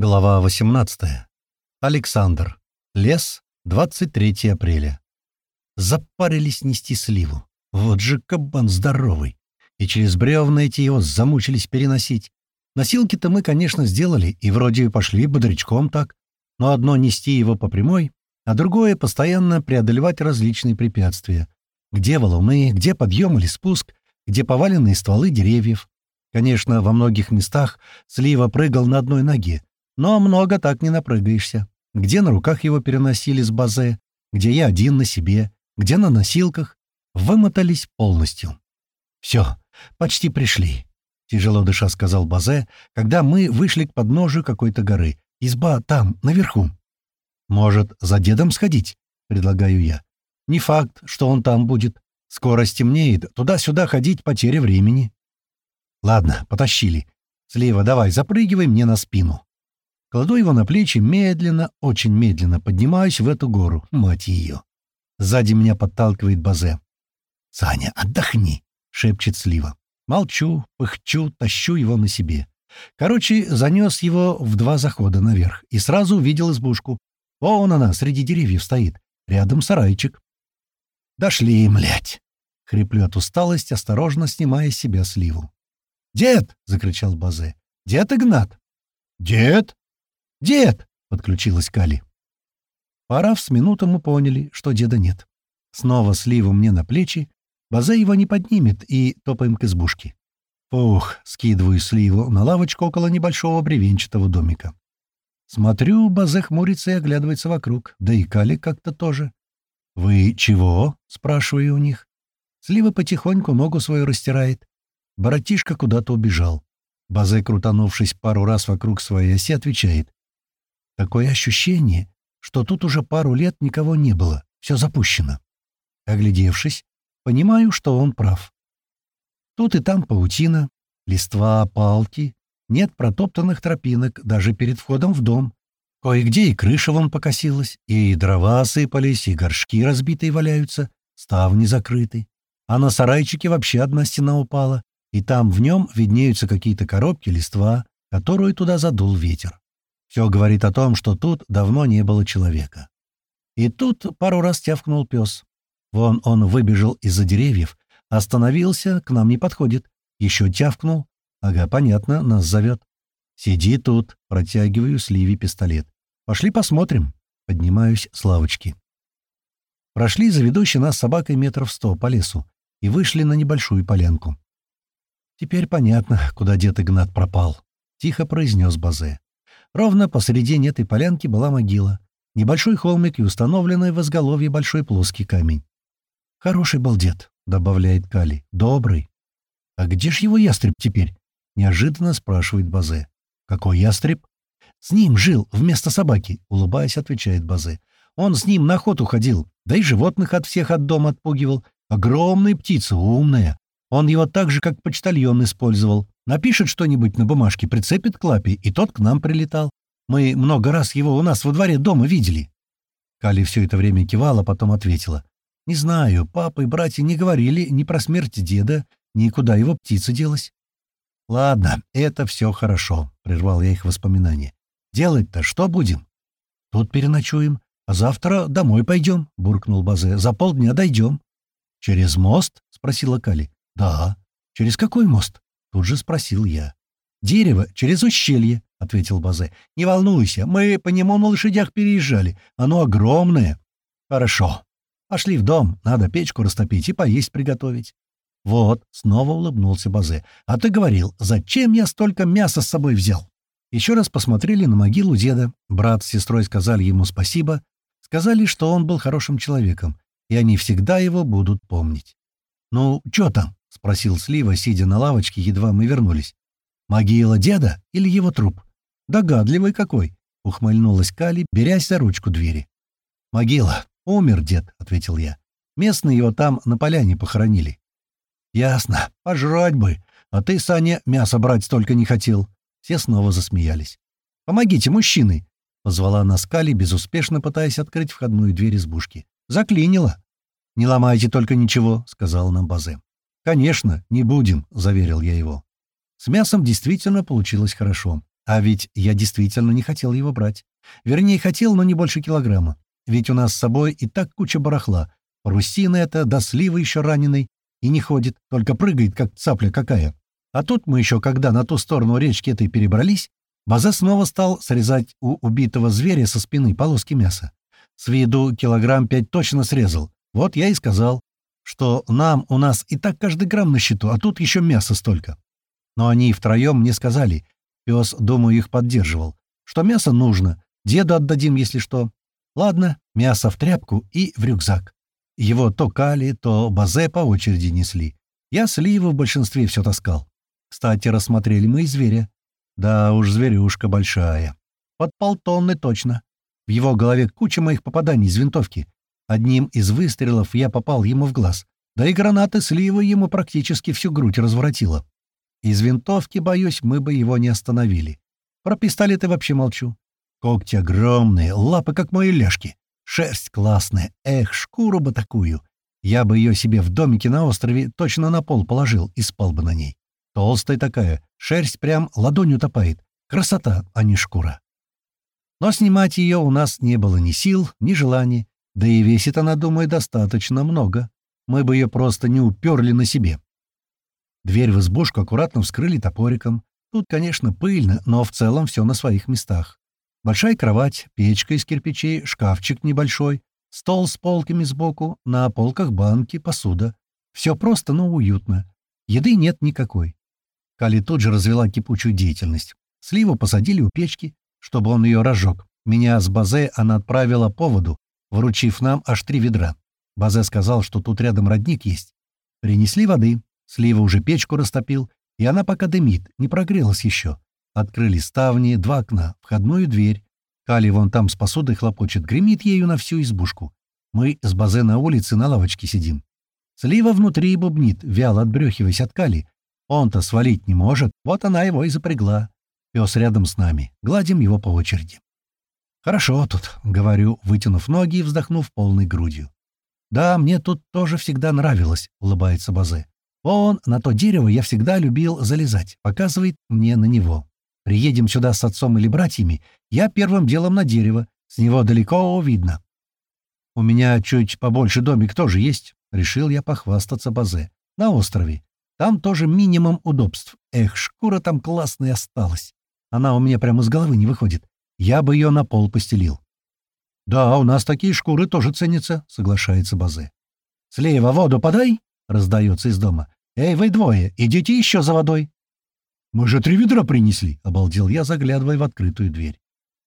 Глава 18. Александр. Лес. 23 апреля. Запарились нести сливу. Вот же кабан здоровый. И через бревна эти его замучились переносить. Носилки-то мы, конечно, сделали, и вроде пошли бодрячком так. Но одно нести его по прямой, а другое — постоянно преодолевать различные препятствия. Где валуны, где подъем или спуск, где поваленные стволы деревьев. Конечно, во многих местах слива прыгал на одной ноге, но много так не напрыгаешься. Где на руках его переносили с базе, где я один на себе, где на носилках. Вымотались полностью. «Все, почти пришли», — тяжело дыша сказал Базе, когда мы вышли к подножию какой-то горы. «Изба там, наверху». «Может, за дедом сходить?» — предлагаю я. «Не факт, что он там будет. Скоро стемнеет, туда-сюда ходить потеря времени». «Ладно, потащили. Слива, давай, запрыгивай мне на спину». Кладу его на плечи, медленно, очень медленно поднимаюсь в эту гору, мать ее. Сзади меня подталкивает Базе. «Саня, отдохни!» — шепчет Слива. Молчу, пыхчу, тащу его на себе. Короче, занес его в два захода наверх и сразу увидел избушку. Вон она, среди деревьев стоит. Рядом сарайчик. «Дошли, млять!» — хриплю от усталости, осторожно снимая с себя сливу. «Дед!» — закричал Базе. «Дед Игнат!» «Дед!» «Дед!» — подключилась Кали. Порав с минуту мы поняли, что деда нет. Снова сливу мне на плечи, Базе его не поднимет, и топаем к избушке. Фух, скидываю сливу на лавочку около небольшого бревенчатого домика. Смотрю, Базе хмурится и оглядывается вокруг, да и Кали как-то тоже. «Вы чего?» — спрашиваю у них. Слива потихоньку ногу свою растирает. Братишка куда-то убежал. Базе, крутанувшись пару раз вокруг своей оси, отвечает. Такое ощущение, что тут уже пару лет никого не было, все запущено. Оглядевшись, понимаю, что он прав. Тут и там паутина, листва, палки, нет протоптанных тропинок даже перед входом в дом. Кое-где и крыша вон покосилась, и дрова осыпались, и горшки разбитые валяются, ставни закрыты. А на сарайчике вообще одна стена упала, и там в нем виднеются какие-то коробки листва, которую туда задул ветер. Все говорит о том, что тут давно не было человека. И тут пару раз тявкнул пес. Вон он выбежал из-за деревьев, остановился, к нам не подходит. Еще тявкнул. Ага, понятно, нас зовет. «Сиди тут», — протягиваю Сливе пистолет. «Пошли посмотрим». Поднимаюсь с лавочки. Прошли за ведущей нас собакой метров сто по лесу и вышли на небольшую полянку. «Теперь понятно, куда дед Игнат пропал», — тихо произнес Базе. Ровно посредине этой полянки была могила. Небольшой холмик и установленный в изголовье большой плоский камень. «Хороший был дед», — добавляет Кали. «Добрый». «А где ж его ястреб теперь?» — неожиданно спрашивает Базе. «Какой ястреб?» «С ним жил, вместо собаки», — улыбаясь, отвечает Базе. «Он с ним на охоту ходил, да и животных от всех от дома отпугивал. Огромная птица, умная. Он его так же, как почтальон, использовал. Напишет что-нибудь на бумажке, прицепит к лапе, и тот к нам прилетал. Мы много раз его у нас во дворе дома видели». Кали все это время кивала, потом ответила. «Не знаю, папа и братья не говорили ни про смерть деда, ни куда его птица делась». «Ладно, это все хорошо», — прервал я их воспоминания. «Делать-то что будем?» «Тут переночуем, а завтра домой пойдем», — буркнул Базе. «За полдня дойдем». «Через мост?» — спросила Кали. «Да». «Через какой мост?» Тут же спросил я. «Дерево через ущелье», — ответил Базе. «Не волнуйся, мы по нему на лошадях переезжали. Оно огромное». «Хорошо. Пошли в дом, надо печку растопить и поесть приготовить». «Вот», — снова улыбнулся Базе. «А ты говорил, зачем я столько мяса с собой взял?» Еще раз посмотрели на могилу деда. Брат с сестрой сказали ему спасибо. Сказали, что он был хорошим человеком, и они всегда его будут помнить. «Ну, что там?» — спросил Слива, сидя на лавочке, едва мы вернулись. «Могила деда или его труп?» «Догадливый какой!» — ухмыльнулась Кали, берясь за ручку двери. «Могила. Умер дед», — ответил я. «Местные его там на поляне похоронили». «Ясно. Пожрать бы. А ты, Саня, мясо брать столько не хотел». Все снова засмеялись. «Помогите, мужчины!» — позвала нас Кали, безуспешно пытаясь открыть входную дверь избушки. «Заклинило». «Не ломайте только ничего», — сказал нам Базе. «Конечно, не будем», — заверил я его. С мясом действительно получилось хорошо. А ведь я действительно не хотел его брать. Вернее, хотел, но не больше килограмма. Ведь у нас с собой и так куча барахла. Парусина это, да слива еще раненый. И не ходит, только прыгает, как цапля какая. А тут мы еще, когда на ту сторону речки этой перебрались, База снова стал срезать у убитого зверя со спины полоски мяса. С виду килограмм пять точно срезал. Вот я и сказал, что нам у нас и так каждый грамм на счету, а тут еще мяса столько. Но они втроем мне сказали, пес, думаю, их поддерживал, что мясо нужно, деду отдадим, если что. Ладно, мясо в тряпку и в рюкзак. Его то Кали, то Базе по очереди несли. Я сливы в большинстве все таскал. Кстати, рассмотрели мы и зверя. Да уж, зверюшка большая. Под полтонны точно. В его голове куча моих попаданий из винтовки. Одним из выстрелов я попал ему в глаз. Да и гранаты сливы ему практически всю грудь разворотила. Из винтовки, боюсь, мы бы его не остановили. Про пистолеты вообще молчу. Когти огромные, лапы как мои ляжки. Шерсть классная. Эх, шкуру бы такую. Я бы ее себе в домике на острове точно на пол положил и спал бы на ней. Толстая такая, шерсть прям ладонью топает. Красота, а не шкура. Но снимать ее у нас не было ни сил, ни желания, да и весит она, думаю, достаточно много. Мы бы ее просто не уперли на себе. Дверь в избушку аккуратно вскрыли топориком. Тут, конечно, пыльно, но в целом все на своих местах. Большая кровать, печка из кирпичей, шкафчик небольшой, стол с полками сбоку, на полках банки, посуда. Все просто, но уютно. Еды нет никакой. Кали тут же развела кипучую деятельность. Сливу посадили у печки, чтобы он ее разжег. Меня с Базе она отправила по воду, вручив нам аж три ведра. Базе сказал, что тут рядом родник есть. Принесли воды. Слива уже печку растопил, и она пока дымит, не прогрелась еще. Открыли ставни, два окна, входную дверь. Кали вон там с посудой хлопочет, гремит ею на всю избушку. Мы с Базе на улице на лавочке сидим. Слива внутри бубнит, вяло отбрехиваясь от Кали, он-то свалить не может, вот она его и запрягла. Пес рядом с нами. Гладим его по очереди. «Хорошо тут», — говорю, вытянув ноги и вздохнув полной грудью. «Да, мне тут тоже всегда нравилось», — улыбается Базе. «Вон, на то дерево я всегда любил залезать», — показывает мне на него. «Приедем сюда с отцом или братьями, я первым делом на дерево, с него далеко видно». «У меня чуть побольше домик тоже есть», — решил я похвастаться Базе. «На острове. Там тоже минимум удобств. Эх, шкура там классная осталась. Она у меня прямо с головы не выходит. Я бы ее на пол постелил. «Да, у нас такие шкуры тоже ценятся», — соглашается Базе. «Слева воду подай!» — раздается из дома. «Эй, вы двое, идите еще за водой!» «Мы же три ведра принесли!» — обалдел я, заглядывая в открытую дверь.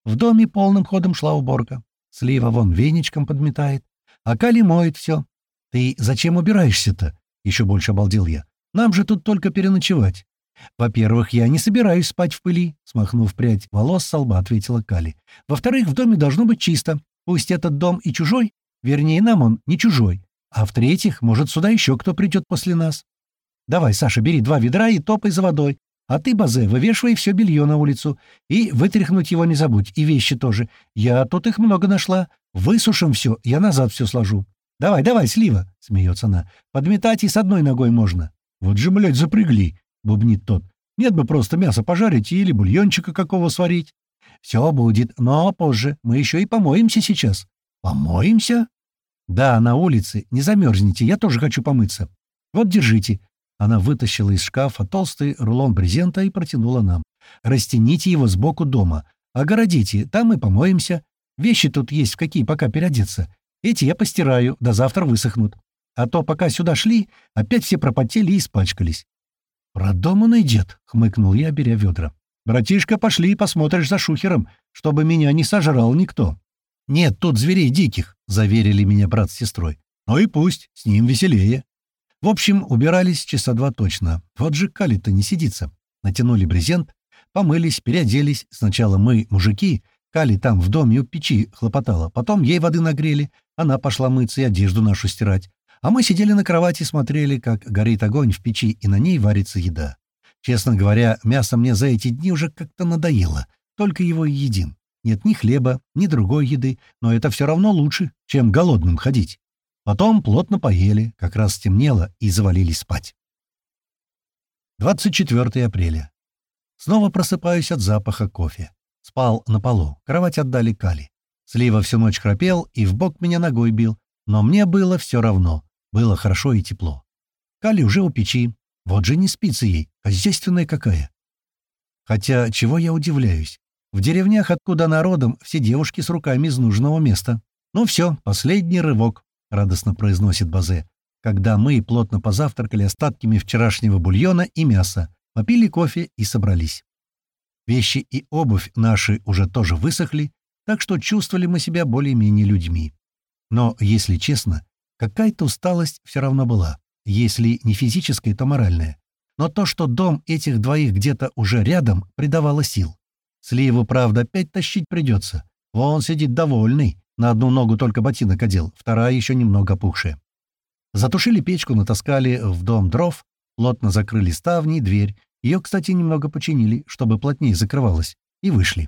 В доме полным ходом шла уборка. Слива вон веничком подметает, а Кали моет все. «Ты зачем убираешься-то?» — еще больше обалдел я. Нам же тут только переночевать. Во-первых, я не собираюсь спать в пыли, смахнув прядь волос со лба, ответила Кали. Во-вторых, в доме должно быть чисто. Пусть этот дом и чужой, вернее, нам он не чужой. А в-третьих, может, сюда еще кто придет после нас. Давай, Саша, бери два ведра и топай за водой. А ты, Базе, вывешивай все белье на улицу. И вытряхнуть его не забудь. И вещи тоже. Я тут их много нашла. Высушим все, я назад все сложу. Давай, давай, слива, смеется она. Подметать и с одной ногой можно. «Вот же, блядь, запрягли!» — бубнит тот. «Нет бы просто мясо пожарить или бульончика какого сварить». «Все будет, но позже. Мы еще и помоемся сейчас». «Помоемся?» «Да, на улице. Не замерзните, я тоже хочу помыться. Вот, держите». Она вытащила из шкафа толстый рулон брезента и протянула нам. «Растяните его сбоку дома. Огородите, там мы помоемся. Вещи тут есть, в какие пока переодеться. Эти я постираю, до завтра высохнут. А то, пока сюда шли, опять все пропотели и испачкались. «Продуманный дед», — хмыкнул я, беря ведра. «Братишка, пошли и посмотришь за шухером, чтобы меня не сожрал никто». «Нет, тут зверей диких», — заверили меня брат с сестрой. «Ну и пусть, с ним веселее». В общем, убирались часа два точно. Вот же Кали-то не сидится. Натянули брезент, помылись, переоделись. Сначала мы, мужики, Кали там в доме у печи хлопотала, потом ей воды нагрели, она пошла мыться и одежду нашу стирать. А мы сидели на кровати и смотрели, как горит огонь в печи, и на ней варится еда. Честно говоря, мясо мне за эти дни уже как-то надоело. Только его и едим. Нет ни хлеба, ни другой еды, но это все равно лучше, чем голодным ходить. Потом плотно поели, как раз стемнело, и завалились спать. 24 апреля. Снова просыпаюсь от запаха кофе. Спал на полу, кровать отдали Кали. Слива всю ночь храпел и в бок меня ногой бил, но мне было все равно. Было хорошо и тепло. Кали уже у печи. Вот же не спится ей, хозяйственная какая. Хотя, чего я удивляюсь. В деревнях, откуда народом, все девушки с руками из нужного места. Ну все, последний рывок, — радостно произносит Базе, когда мы плотно позавтракали остатками вчерашнего бульона и мяса, попили кофе и собрались. Вещи и обувь наши уже тоже высохли, так что чувствовали мы себя более-менее людьми. Но, если честно, какая-то усталость все равно была. Если не физическая, то моральная. Но то, что дом этих двоих где-то уже рядом, придавало сил. Сливу, правда, опять тащить придется. Вон сидит довольный, на одну ногу только ботинок одел, вторая еще немного опухшая. Затушили печку, натаскали в дом дров, плотно закрыли ставни и дверь. Ее, кстати, немного починили, чтобы плотнее закрывалась, и вышли.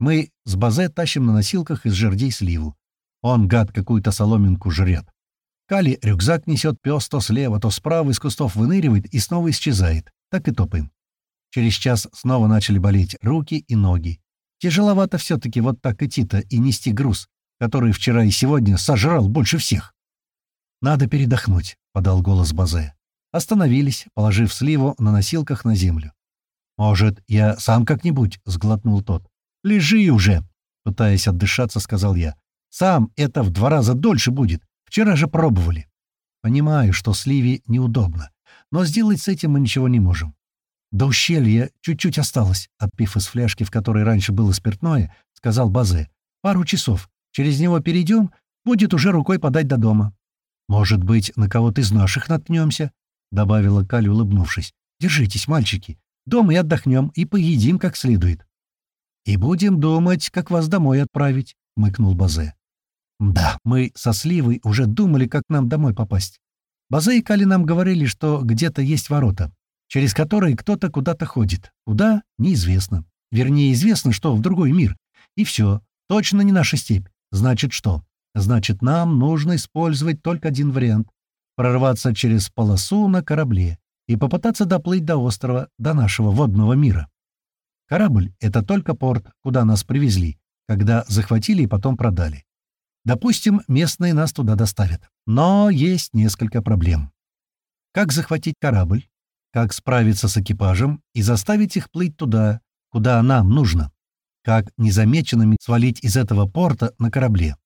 Мы с Базе тащим на носилках из жердей сливу. Он, гад, какую-то соломинку жрет. Кали рюкзак несет пес то слева, то справа из кустов выныривает и снова исчезает. Так и топаем. Через час снова начали болеть руки и ноги. Тяжеловато все-таки вот так идти-то и нести груз, который вчера и сегодня сожрал больше всех. «Надо передохнуть», — подал голос Базе. Остановились, положив сливу на носилках на землю. «Может, я сам как-нибудь?» — сглотнул тот. «Лежи уже!» — пытаясь отдышаться, сказал я. «Сам это в два раза дольше будет. Вчера же пробовали. Понимаю, что сливе неудобно, но сделать с этим мы ничего не можем. До ущелья чуть-чуть осталось, отпив из фляжки, в которой раньше было спиртное, сказал Базе. Пару часов. Через него перейдем, будет уже рукой подать до дома. Может быть, на кого-то из наших наткнемся, добавила Каля, улыбнувшись. Держитесь, мальчики. Дома и отдохнем, и поедим как следует. «И будем думать, как вас домой отправить», — мыкнул Базе. Да, мы со Сливой уже думали, как нам домой попасть. База и Кали нам говорили, что где-то есть ворота, через которые кто-то куда-то ходит. Куда — неизвестно. Вернее, известно, что в другой мир. И все. Точно не наша степь. Значит, что? Значит, нам нужно использовать только один вариант — прорваться через полосу на корабле и попытаться доплыть до острова, до нашего водного мира. Корабль — это только порт, куда нас привезли, когда захватили и потом продали. Допустим, местные нас туда доставят. Но есть несколько проблем. Как захватить корабль? Как справиться с экипажем и заставить их плыть туда, куда нам нужно? Как незамеченными свалить из этого порта на корабле?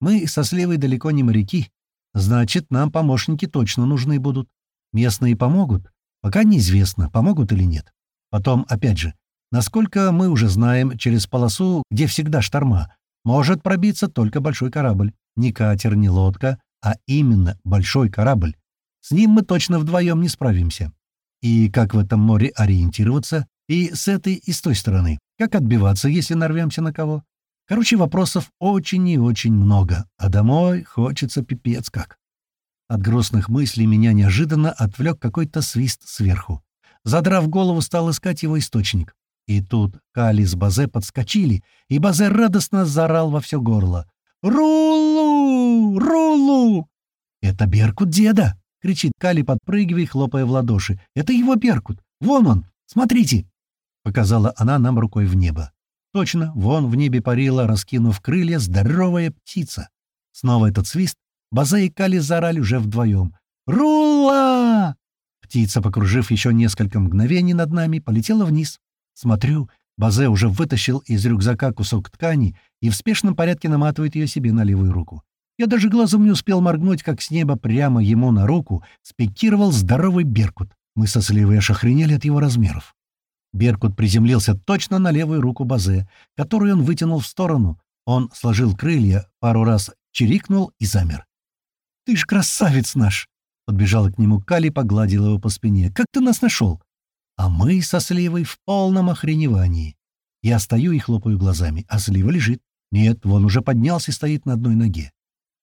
Мы со Сливой далеко не моряки. Значит, нам помощники точно нужны будут. Местные помогут? Пока неизвестно, помогут или нет. Потом, опять же, насколько мы уже знаем, через полосу, где всегда шторма, может пробиться только большой корабль. Не катер, не лодка, а именно большой корабль. С ним мы точно вдвоем не справимся. И как в этом море ориентироваться? И с этой, и с той стороны. Как отбиваться, если нарвемся на кого? Короче, вопросов очень и очень много, а домой хочется пипец как. От грустных мыслей меня неожиданно отвлек какой-то свист сверху. Задрав голову, стал искать его источник. И тут Кали с Базе подскочили, и Базе радостно заорал во все горло. «Рулу! Рулу!» «Это Беркут деда!» — кричит Кали, подпрыгивая хлопая в ладоши. «Это его Беркут! Вон он! Смотрите!» Показала она нам рукой в небо. Точно, вон в небе парила, раскинув крылья, здоровая птица. Снова этот свист. Базе и Кали заорали уже вдвоем. «Рула!» Птица, покружив еще несколько мгновений над нами, полетела вниз. Смотрю, Базе уже вытащил из рюкзака кусок ткани и в спешном порядке наматывает ее себе на левую руку. Я даже глазом не успел моргнуть, как с неба прямо ему на руку спикировал здоровый Беркут. Мы со Сливой аж охренели от его размеров. Беркут приземлился точно на левую руку Базе, которую он вытянул в сторону. Он сложил крылья, пару раз чирикнул и замер. «Ты ж красавец наш!» Подбежала к нему Кали, погладила его по спине. «Как ты нас нашел?» А мы со Сливой в полном охреневании. Я стою и хлопаю глазами, а Слива лежит. Нет, вон уже поднялся и стоит на одной ноге.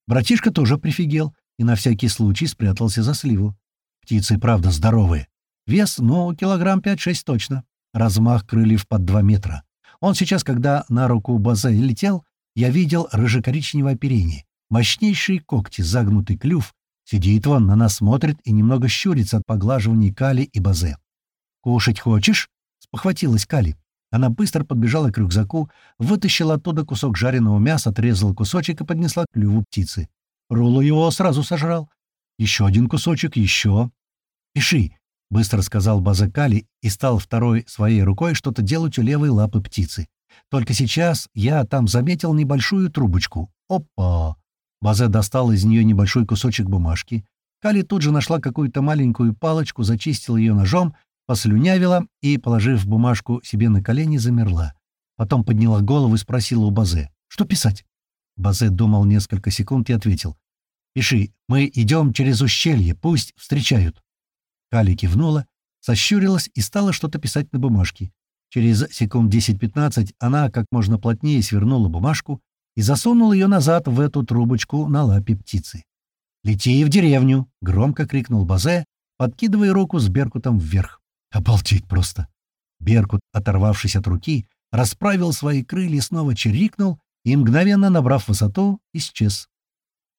Братишка тоже прифигел и на всякий случай спрятался за Сливу. Птицы, правда, здоровые. Вес, ну, килограмм пять-шесть точно. Размах крыльев под два метра. Он сейчас, когда на руку Базе летел, я видел рыжекоричневое оперение, мощнейшие когти, загнутый клюв. Сидит он, на нас смотрит и немного щурится от поглаживаний Кали и Базе. «Кушать хочешь?» — спохватилась Кали. Она быстро подбежала к рюкзаку, вытащила оттуда кусок жареного мяса, отрезала кусочек и поднесла клюву птицы. Рулу его сразу сожрал. Еще один кусочек, еще. «Пиши», — быстро сказал База Кали и стал второй своей рукой что-то делать у левой лапы птицы. Только сейчас я там заметил небольшую трубочку. Опа! Базе достал из нее небольшой кусочек бумажки. Кали тут же нашла какую-то маленькую палочку, зачистила ее ножом, послюнявила и, положив бумажку себе на колени, замерла. Потом подняла голову и спросила у Базе, что писать? Базе думал несколько секунд и ответил. «Пиши, мы идем через ущелье, пусть встречают». Кали кивнула, сощурилась и стала что-то писать на бумажке. Через секунд 10-15 она как можно плотнее свернула бумажку и засунула ее назад в эту трубочку на лапе птицы. «Лети в деревню!» — громко крикнул Базе, подкидывая руку с Беркутом вверх. «Обалдеть просто!» Беркут, оторвавшись от руки, расправил свои крылья, снова чирикнул и, мгновенно набрав высоту, исчез.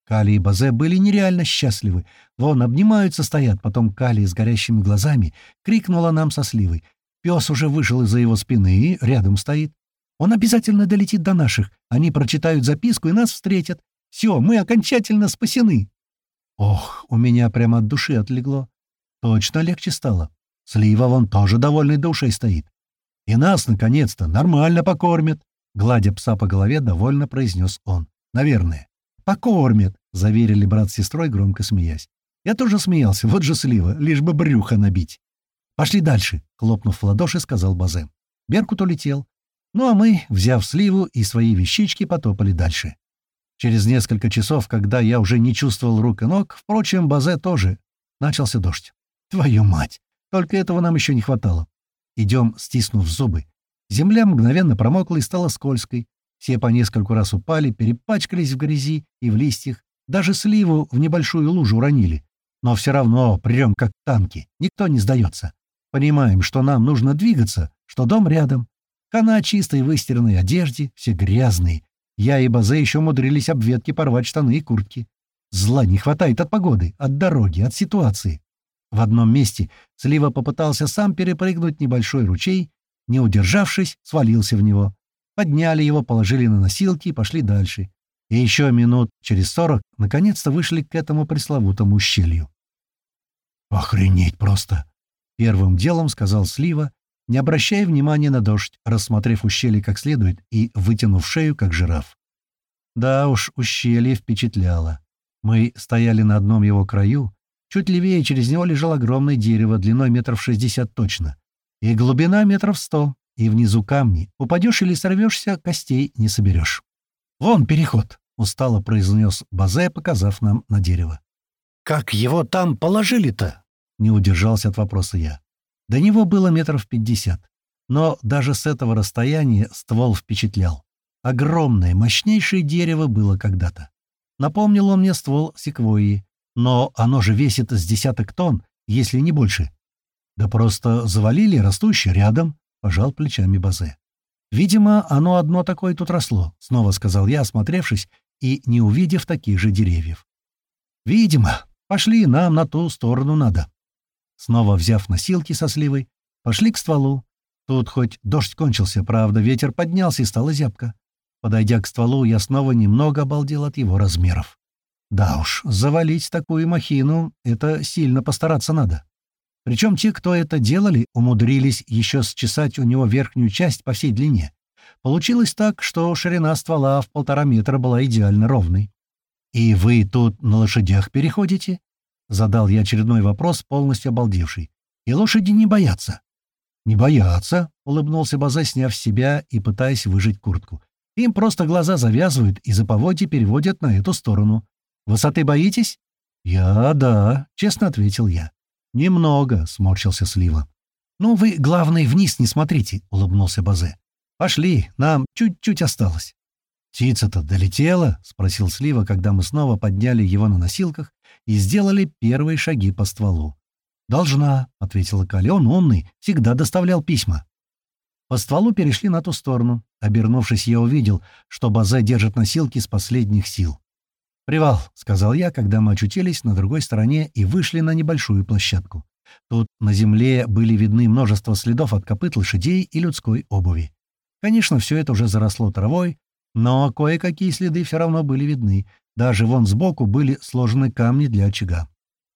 Кали и Базе были нереально счастливы. Вон, обнимаются, стоят. Потом Кали с горящими глазами крикнула нам со сливой. Пес уже вышел из-за его спины и рядом стоит. Он обязательно долетит до наших. Они прочитают записку и нас встретят. Все, мы окончательно спасены. Ох, у меня прямо от души отлегло. Точно легче стало. Слива вон тоже довольный душой стоит. И нас, наконец-то, нормально покормят. Гладя пса по голове, довольно произнес он. Наверное. «Покормят», — заверили брат с сестрой, громко смеясь. Я тоже смеялся, вот же слива, лишь бы брюхо набить. «Пошли дальше», — хлопнув в ладоши, сказал Базе. Беркут улетел. Ну а мы, взяв сливу и свои вещички, потопали дальше. Через несколько часов, когда я уже не чувствовал рук и ног, впрочем, Базе тоже, начался дождь. Твою мать! Только этого нам еще не хватало. Идем, стиснув зубы. Земля мгновенно промокла и стала скользкой. Все по нескольку раз упали, перепачкались в грязи и в листьях. Даже сливу в небольшую лужу уронили. Но все равно прям как танки. Никто не сдается. Понимаем, что нам нужно двигаться, что дом рядом. Хана чистой выстиранной одежде, все грязные. Я и Базе еще умудрились об ветки порвать штаны и куртки. Зла не хватает от погоды, от дороги, от ситуации. В одном месте Слива попытался сам перепрыгнуть небольшой ручей, не удержавшись, свалился в него. Подняли его, положили на носилки и пошли дальше. И еще минут через сорок наконец-то вышли к этому пресловутому ущелью. «Охренеть просто!» Первым делом сказал Слива, не обращая внимания на дождь, рассмотрев ущелье как следует и вытянув шею, как жираф. Да уж, ущелье впечатляло. Мы стояли на одном его краю, чуть левее через него лежало огромное дерево длиной метров шестьдесят точно, и глубина метров сто, и внизу камни. Упадешь или сорвешься, костей не соберешь. «Вон переход», — устало произнес Базе, показав нам на дерево. «Как его там положили-то?» Не удержался от вопроса я. До него было метров пятьдесят. Но даже с этого расстояния ствол впечатлял. Огромное, мощнейшее дерево было когда-то. Напомнил он мне ствол секвойи, но оно же весит с десяток тонн, если не больше. Да просто завалили растущее рядом, пожал плечами Базе. Видимо, оно одно такое тут росло, снова сказал я, осмотревшись и не увидев таких же деревьев. Видимо, пошли, нам на ту сторону надо. Снова взяв носилки со сливой, пошли к стволу. Тут хоть дождь кончился, правда, ветер поднялся и стало зябко. Подойдя к стволу, я снова немного обалдел от его размеров. Да уж, завалить такую махину — это сильно постараться надо. Причем те, кто это делали, умудрились еще счесать у него верхнюю часть по всей длине. Получилось так, что ширина ствола в полтора метра была идеально ровной. «И вы тут на лошадях переходите?» Задал я очередной вопрос, полностью обалдевший. «И лошади не боятся?» «Не боятся», — улыбнулся База, сняв с себя и пытаясь выжить куртку. «Им просто глаза завязывают и за поводья переводят на эту сторону. Высоты боитесь?» «Я, да», — честно ответил я. «Немного», — сморщился Слива. «Ну, вы, главное, вниз не смотрите», — улыбнулся Базе. «Пошли, нам чуть-чуть осталось». «Птица-то долетела?» — спросил Слива, когда мы снова подняли его на носилках и сделали первые шаги по стволу. «Должна», — ответила Кали, — «он умный, всегда доставлял письма». По стволу перешли на ту сторону. Обернувшись, я увидел, что Базе держит носилки с последних сил. «Привал», — сказал я, когда мы очутились на другой стороне и вышли на небольшую площадку. Тут на земле были видны множество следов от копыт лошадей и людской обуви. Конечно, все это уже заросло травой, но кое-какие следы все равно были видны. Даже вон сбоку были сложены камни для очага.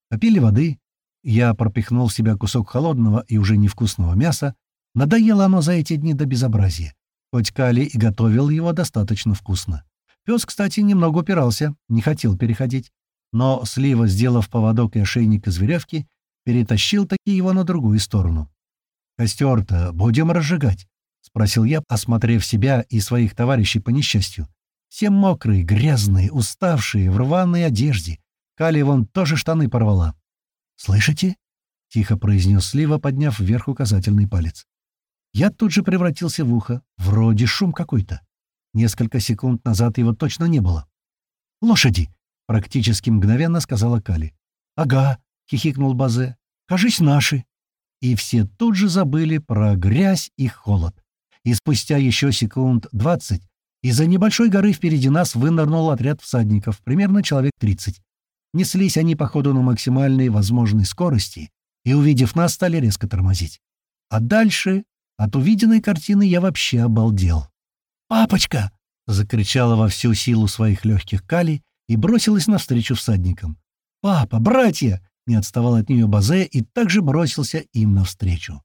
Попили воды. Я пропихнул в себя кусок холодного и уже невкусного мяса. Надоело оно за эти дни до безобразия. Хоть Кали и готовил его достаточно вкусно. Пес, кстати, немного упирался, не хотел переходить. Но Слива, сделав поводок и ошейник из веревки, перетащил таки его на другую сторону. «Костер-то будем разжигать?» — спросил я, осмотрев себя и своих товарищей по несчастью. Все мокрые, грязные, уставшие, в рваной одежде. Кали вон тоже штаны порвала. «Слышите?» — тихо произнес Слива, подняв вверх указательный палец. Я тут же превратился в ухо. Вроде шум какой-то. Несколько секунд назад его точно не было. «Лошади!» — практически мгновенно сказала Кали. «Ага», — хихикнул Базе. «Кажись, наши». И все тут же забыли про грязь и холод. И спустя еще секунд двадцать из-за небольшой горы впереди нас вынырнул отряд всадников, примерно человек тридцать. Неслись они, походу, на максимальной возможной скорости, и, увидев нас, стали резко тормозить. А дальше от увиденной картины я вообще обалдел. «Папочка!» — закричала во всю силу своих легких Кали и бросилась навстречу всадникам. «Папа! Братья!» — не отставал от нее Базе и также бросился им навстречу.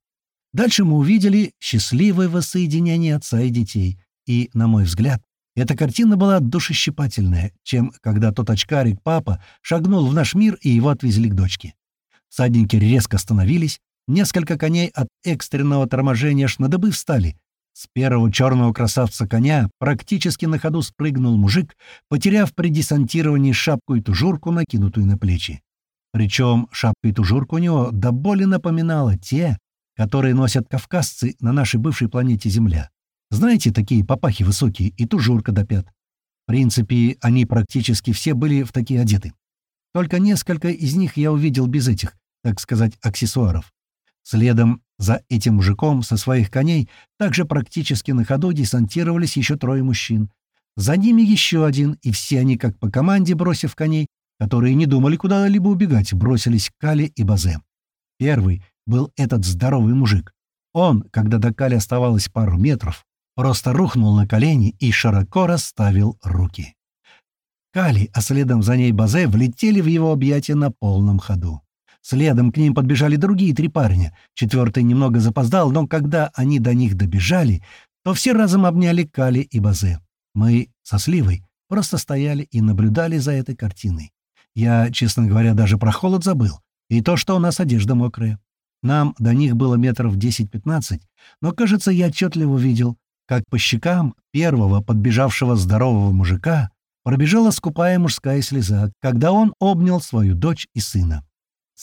Дальше мы увидели счастливое воссоединение отца и детей. И, на мой взгляд, эта картина была душещипательная, чем когда тот очкарик папа шагнул в наш мир и его отвезли к дочке. Всадники резко остановились, несколько коней от экстренного торможения аж на дыбы встали, с первого черного красавца коня практически на ходу спрыгнул мужик, потеряв при десантировании шапку и тужурку, накинутую на плечи. Причем шапка и тужурка у него до боли напоминала те, которые носят кавказцы на нашей бывшей планете Земля. Знаете, такие папахи высокие и тужурка до пят. В принципе, они практически все были в такие одеты. Только несколько из них я увидел без этих, так сказать, аксессуаров. Следом за этим мужиком со своих коней также практически на ходу десантировались еще трое мужчин. За ними еще один, и все они, как по команде, бросив коней, которые не думали куда-либо убегать, бросились к Кале и Базе. Первый был этот здоровый мужик. Он, когда до Кали оставалось пару метров, просто рухнул на колени и широко расставил руки. Кали, а следом за ней Базе, влетели в его объятия на полном ходу. Следом к ним подбежали другие три парня. Четвертый немного запоздал, но когда они до них добежали, то все разом обняли Кали и Базе. Мы со Сливой просто стояли и наблюдали за этой картиной. Я, честно говоря, даже про холод забыл. И то, что у нас одежда мокрая. Нам до них было метров 10-15, но, кажется, я отчетливо видел, как по щекам первого подбежавшего здорового мужика пробежала скупая мужская слеза, когда он обнял свою дочь и сына.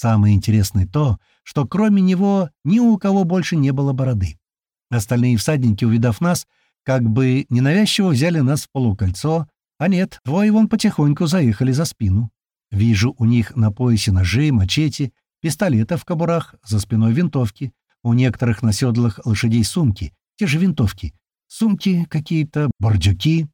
Самое интересное то, что кроме него ни у кого больше не было бороды. Остальные всадники, увидав нас, как бы ненавязчиво взяли нас в полукольцо, а нет, двое вон потихоньку заехали за спину. Вижу у них на поясе ножи, мачете, пистолеты в кобурах, за спиной винтовки, у некоторых на седлах лошадей сумки, те же винтовки, сумки какие-то, бордюки.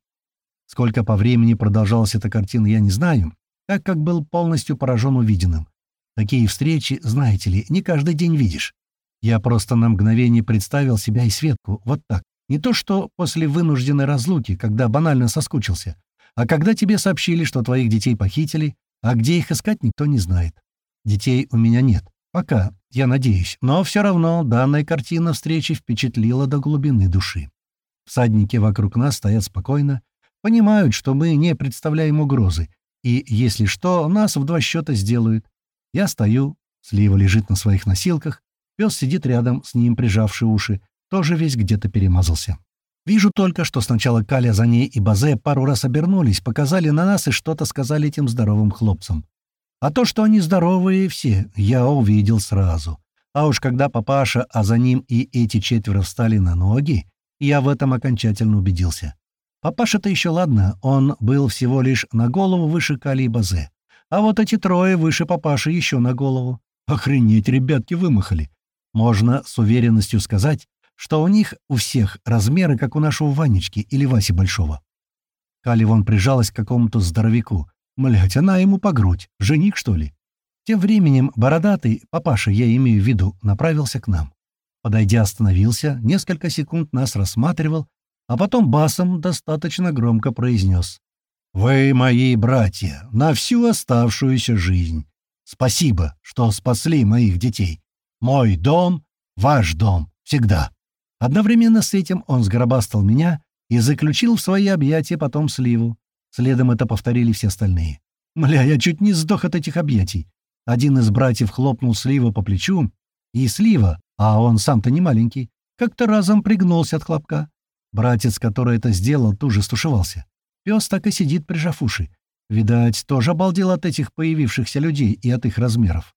Сколько по времени продолжалась эта картина, я не знаю, так как был полностью поражен увиденным. Такие встречи, знаете ли, не каждый день видишь. Я просто на мгновение представил себя и Светку вот так. Не то что после вынужденной разлуки, когда банально соскучился, а когда тебе сообщили, что твоих детей похитили, а где их искать никто не знает. Детей у меня нет. Пока, я надеюсь. Но все равно данная картина встречи впечатлила до глубины души. Всадники вокруг нас стоят спокойно, понимают, что мы не представляем угрозы, и, если что, нас в два счета сделают. Я стою, Слива лежит на своих носилках, пес сидит рядом, с ним прижавший уши, тоже весь где-то перемазался. Вижу только, что сначала Каля за ней и Базе пару раз обернулись, показали на нас и что-то сказали этим здоровым хлопцам. А то, что они здоровые все, я увидел сразу. А уж когда папаша, а за ним и эти четверо встали на ноги, я в этом окончательно убедился. Папаша-то еще ладно, он был всего лишь на голову выше Кали и Базе. А вот эти трое выше папаши еще на голову. Охренеть, ребятки вымахали. Можно с уверенностью сказать, что у них у всех размеры, как у нашего Ванечки или Васи Большого. Кали вон прижалась к какому-то здоровяку. Млять, она ему по грудь. Жених, что ли? Тем временем бородатый, папаша, я имею в виду, направился к нам. Подойдя, остановился, несколько секунд нас рассматривал, а потом басом достаточно громко произнес. «Вы мои братья на всю оставшуюся жизнь. Спасибо, что спасли моих детей. Мой дом — ваш дом. Всегда». Одновременно с этим он сгробастал меня и заключил в свои объятия потом сливу. Следом это повторили все остальные. Мля, я чуть не сдох от этих объятий. Один из братьев хлопнул Сливу по плечу, и Слива, а он сам-то не маленький, как-то разом пригнулся от хлопка. Братец, который это сделал, тут же стушевался. Пес так и сидит, прижав уши. Видать, тоже обалдел от этих появившихся людей и от их размеров.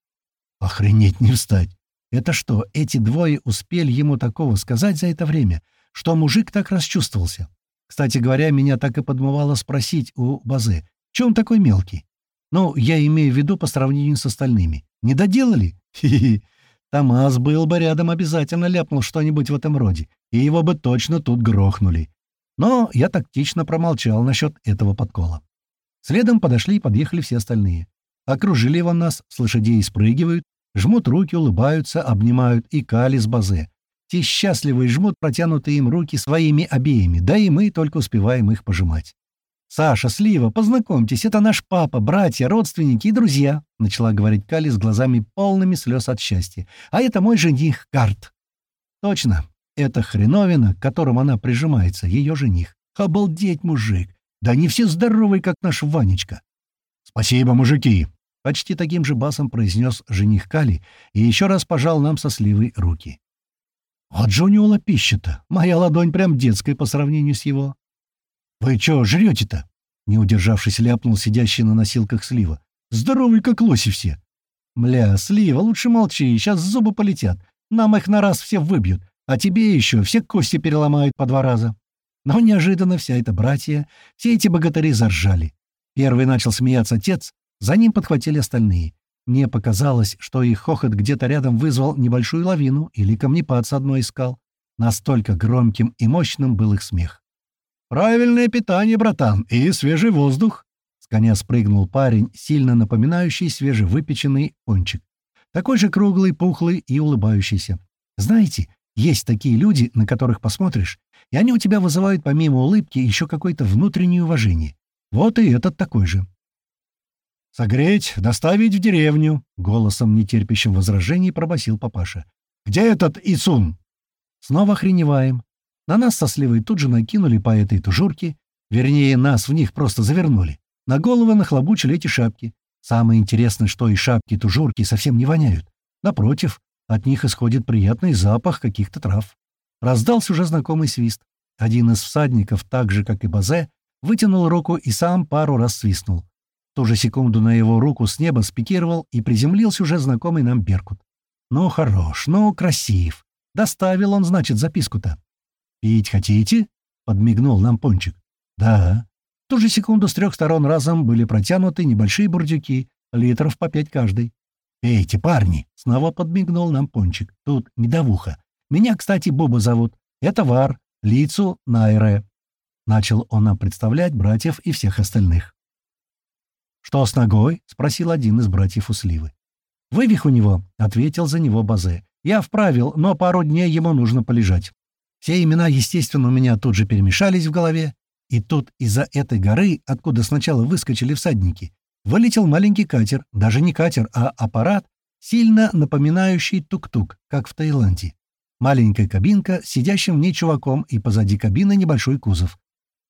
Охренеть не встать. Это что, эти двое успели ему такого сказать за это время, что мужик так расчувствовался? Кстати говоря, меня так и подмывало спросить у Базы, чем он такой мелкий? Ну, я имею в виду по сравнению с остальными. Не доделали? Хи-хи. Томас был бы рядом, обязательно ляпнул что-нибудь в этом роде, и его бы точно тут грохнули. Но я тактично промолчал насчет этого подкола. Следом подошли и подъехали все остальные. Окружили его нас, с лошадей спрыгивают, жмут руки, улыбаются, обнимают и Кали с Базе. Те счастливые жмут протянутые им руки своими обеими, да и мы только успеваем их пожимать. «Саша, Слива, познакомьтесь, это наш папа, братья, родственники и друзья», — начала говорить Кали с глазами полными слез от счастья. «А это мой жених, Карт». «Точно, это хреновина, к которому она прижимается, ее жених. Обалдеть, мужик! Да они все здоровые, как наш Ванечка!» «Спасибо, мужики!» — почти таким же басом произнес жених Кали и еще раз пожал нам со Сливой руки. «Вот же у него лопища-то! Моя ладонь прям детская по сравнению с его!» «Вы чё жрёте-то?» — не удержавшись, ляпнул сидящий на носилках Слива. «Здоровый, как лоси все!» «Мля, Слива, лучше молчи, сейчас зубы полетят. Нам их на раз все выбьют, а тебе еще все кости переломают по два раза». Но неожиданно вся эта братья, все эти богатыри заржали. Первый начал смеяться отец, за ним подхватили остальные. Мне показалось, что их хохот где-то рядом вызвал небольшую лавину или камнепад с одной из скал. Настолько громким и мощным был их смех. «Правильное питание, братан, и свежий воздух!» С коня спрыгнул парень, сильно напоминающий свежевыпеченный пончик. Такой же круглый, пухлый и улыбающийся. Знаете, есть такие люди, на которых посмотришь, и они у тебя вызывают помимо улыбки еще какое-то внутреннее уважение. Вот и этот такой же. «Согреть, доставить в деревню», — голосом, нетерпящим возражений, пробасил папаша. «Где этот Исун?» Снова охреневаем. На нас со сливой тут же накинули по этой тужурке, вернее, нас в них просто завернули. На головы нахлобучили эти шапки. Самое интересное, что и шапки-тужурки совсем не воняют. Напротив, от них исходит приятный запах каких-то трав. Раздался уже знакомый свист. Один из всадников, так же, как и Базе, вытянул руку и сам пару раз свистнул. В ту же секунду на его руку с неба спикировал и приземлился уже знакомый нам Беркут. Ну, хорош, ну, красив. Доставил он, значит, записку-то. «Пить хотите?» — подмигнул нам Пончик. «Да». В ту же секунду с трех сторон разом были протянуты небольшие бурдюки, литров по пять каждый. «Пейте, парни!» — снова подмигнул нам Пончик. «Тут медовуха. Меня, кстати, Боба зовут. Это Вар, Лицу, Найре». Начал он нам представлять братьев и всех остальных. «Что с ногой?» — спросил один из братьев у Сливы. «Вывих у него», — ответил за него Базе. «Я вправил, но пару дней ему нужно полежать. Все имена, естественно, у меня тут же перемешались в голове, и тут из-за этой горы, откуда сначала выскочили всадники, вылетел маленький катер, даже не катер, а аппарат, сильно напоминающий тук-тук, как в Таиланде. Маленькая кабинка, сидящим в ней чуваком, и позади кабины небольшой кузов.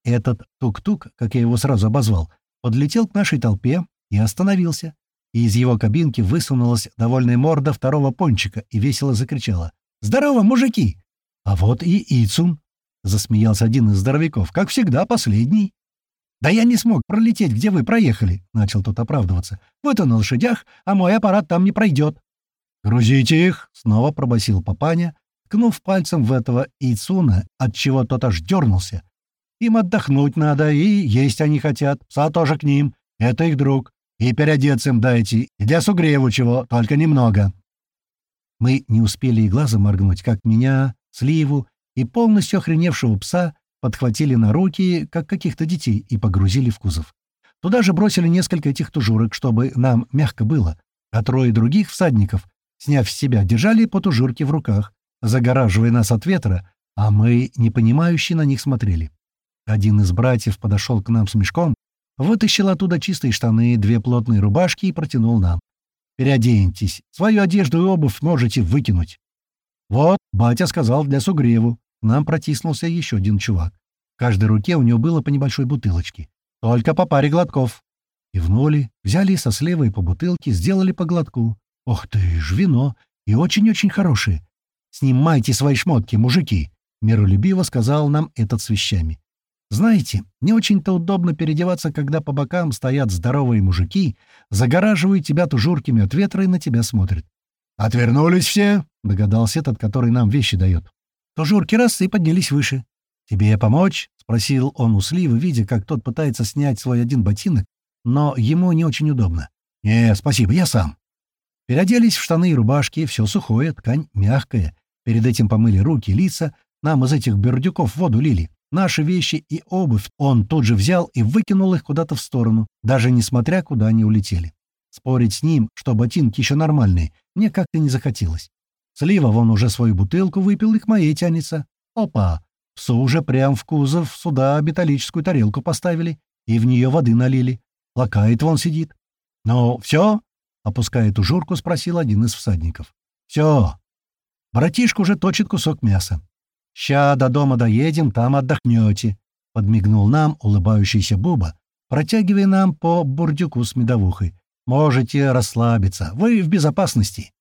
Этот тук-тук, как я его сразу обозвал, подлетел к нашей толпе и остановился. И из его кабинки высунулась довольная морда второго пончика и весело закричала. «Здорово, мужики! «А вот и Ицун», — засмеялся один из здоровяков, — «как всегда, последний». «Да я не смог пролететь, где вы проехали», — начал тот оправдываться. «Вы-то на лошадях, а мой аппарат там не пройдет». «Грузите их», — снова пробасил папаня, ткнув пальцем в этого Ицуна, отчего тот аж дернулся. «Им отдохнуть надо, и есть они хотят, пса тоже к ним, это их друг, и переодеться им дайте, и для сугреву чего, только немного». Мы не успели и глазом моргнуть, как меня сливу и полностью охреневшего пса подхватили на руки, как каких-то детей, и погрузили в кузов. Туда же бросили несколько этих тужурок, чтобы нам мягко было. а трое других всадников, сняв с себя, держали потужурки в руках, загораживая нас от ветра, а мы, непонимающе, на них смотрели. Один из братьев подошел к нам с мешком, вытащил оттуда чистые штаны, две плотные рубашки и протянул нам. «Переоденьтесь. Свою одежду и обувь можете выкинуть». «Вот», — батя сказал для сугреву. К нам протиснулся еще один чувак. В каждой руке у него было по небольшой бутылочке. «Только по паре глотков». Кивнули, взяли со слевой по бутылке, сделали по глотку. «Ох ты ж, вино! И очень-очень хорошее! Снимайте свои шмотки, мужики!» — миролюбиво сказал нам этот с вещами. Знаете, не очень-то удобно переодеваться, когда по бокам стоят здоровые мужики, загораживают тебя тужурками от ветра и на тебя смотрят. «Отвернулись все!» — догадался этот, который нам вещи дает. Тужурки раз и поднялись выше. «Тебе помочь?» — спросил он у Сливы, видя, как тот пытается снять свой один ботинок, но ему не очень удобно. «Не, спасибо, я сам». Переоделись в штаны и рубашки, все сухое, ткань мягкая. Перед этим помыли руки, лица, нам из этих бердюков воду лили. Наши вещи и обувь он тут же взял и выкинул их куда-то в сторону, даже несмотря, куда они улетели. Спорить с ним, что ботинки еще нормальные, мне как-то не захотелось. Слива вон уже свою бутылку выпил и к моей тянется. Опа! Псу уже прям в кузов сюда металлическую тарелку поставили и в нее воды налили. Лакает вон сидит. «Ну, все?» — опуская эту журку, спросил один из всадников. «Все». Братишка уже точит кусок мяса. «Ща до дома доедем, там отдохнете», — подмигнул нам улыбающийся Буба, протягивая нам по бурдюку с медовухой. «Можете расслабиться, вы в безопасности.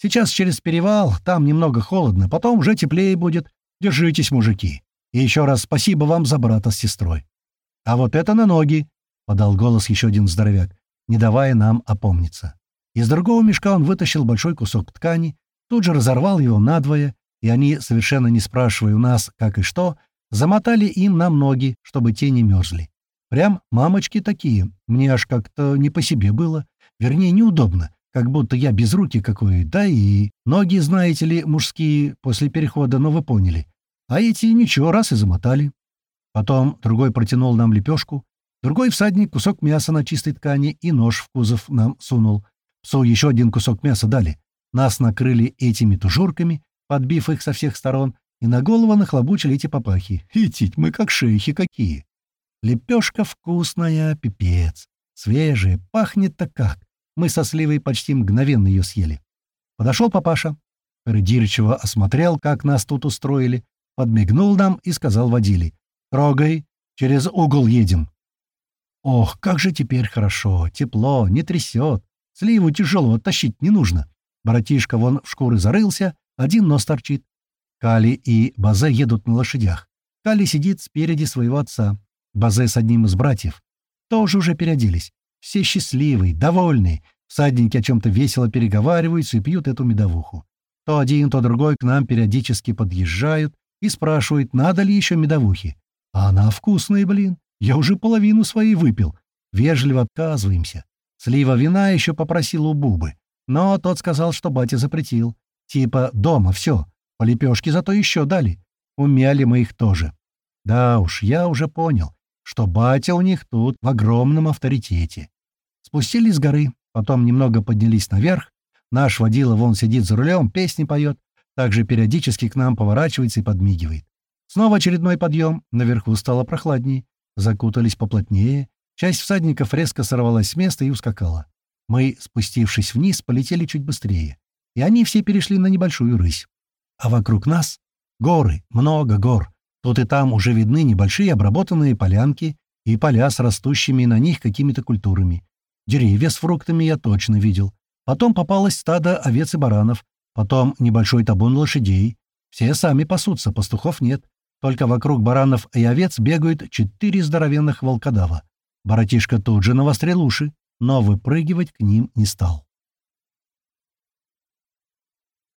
Сейчас через перевал, там немного холодно, потом уже теплее будет. Держитесь, мужики. И еще раз спасибо вам за брата с сестрой». «А вот это на ноги», — подал голос еще один здоровяк, не давая нам опомниться. Из другого мешка он вытащил большой кусок ткани, тут же разорвал его надвое и они, совершенно не спрашивая у нас, как и что, замотали им нам ноги, чтобы те не мерзли. Прям мамочки такие, мне аж как-то не по себе было, вернее, неудобно, как будто я без руки какой, да и ноги, знаете ли, мужские, после перехода, но вы поняли. А эти ничего, раз и замотали. Потом другой протянул нам лепешку, другой всадник кусок мяса на чистой ткани и нож в кузов нам сунул. Псу еще один кусок мяса дали. Нас накрыли этими тужурками, подбив их со всех сторон, и на голову нахлобучили эти папахи. Идтить мы как шейхи какие. Лепешка вкусная, пипец. Свежая, пахнет-то как. Мы со Сливой почти мгновенно ее съели. Подошел папаша. Придирчиво осмотрел, как нас тут устроили, подмигнул нам и сказал водили. «Трогай, через угол едем». Ох, как же теперь хорошо, тепло, не трясет. Сливу тяжелого тащить не нужно. Братишка вон в шкуры зарылся, один нос торчит. Кали и Базе едут на лошадях. Кали сидит спереди своего отца. Базе с одним из братьев. Тоже уже переоделись. Все счастливые, довольные. Всадники о чем-то весело переговариваются и пьют эту медовуху. То один, то другой к нам периодически подъезжают и спрашивают, надо ли еще медовухи. А она вкусная, блин. Я уже половину своей выпил. Вежливо отказываемся. Слива вина еще попросил у Бубы. Но тот сказал, что батя запретил. Типа дома все. По лепешке зато еще дали. Умяли мы их тоже. Да уж, я уже понял, что батя у них тут в огромном авторитете. Спустились с горы, потом немного поднялись наверх. Наш водила вон сидит за рулем, песни поет, также периодически к нам поворачивается и подмигивает. Снова очередной подъем, наверху стало прохладнее, закутались поплотнее, часть всадников резко сорвалась с места и ускакала. Мы, спустившись вниз, полетели чуть быстрее и они все перешли на небольшую рысь. А вокруг нас — горы, много гор. Тут и там уже видны небольшие обработанные полянки и поля с растущими на них какими-то культурами. Деревья с фруктами я точно видел. Потом попалось стадо овец и баранов, потом небольшой табун лошадей. Все сами пасутся, пастухов нет. Только вокруг баранов и овец бегают четыре здоровенных волкодава. Баратишка тут же навострил уши, но выпрыгивать к ним не стал.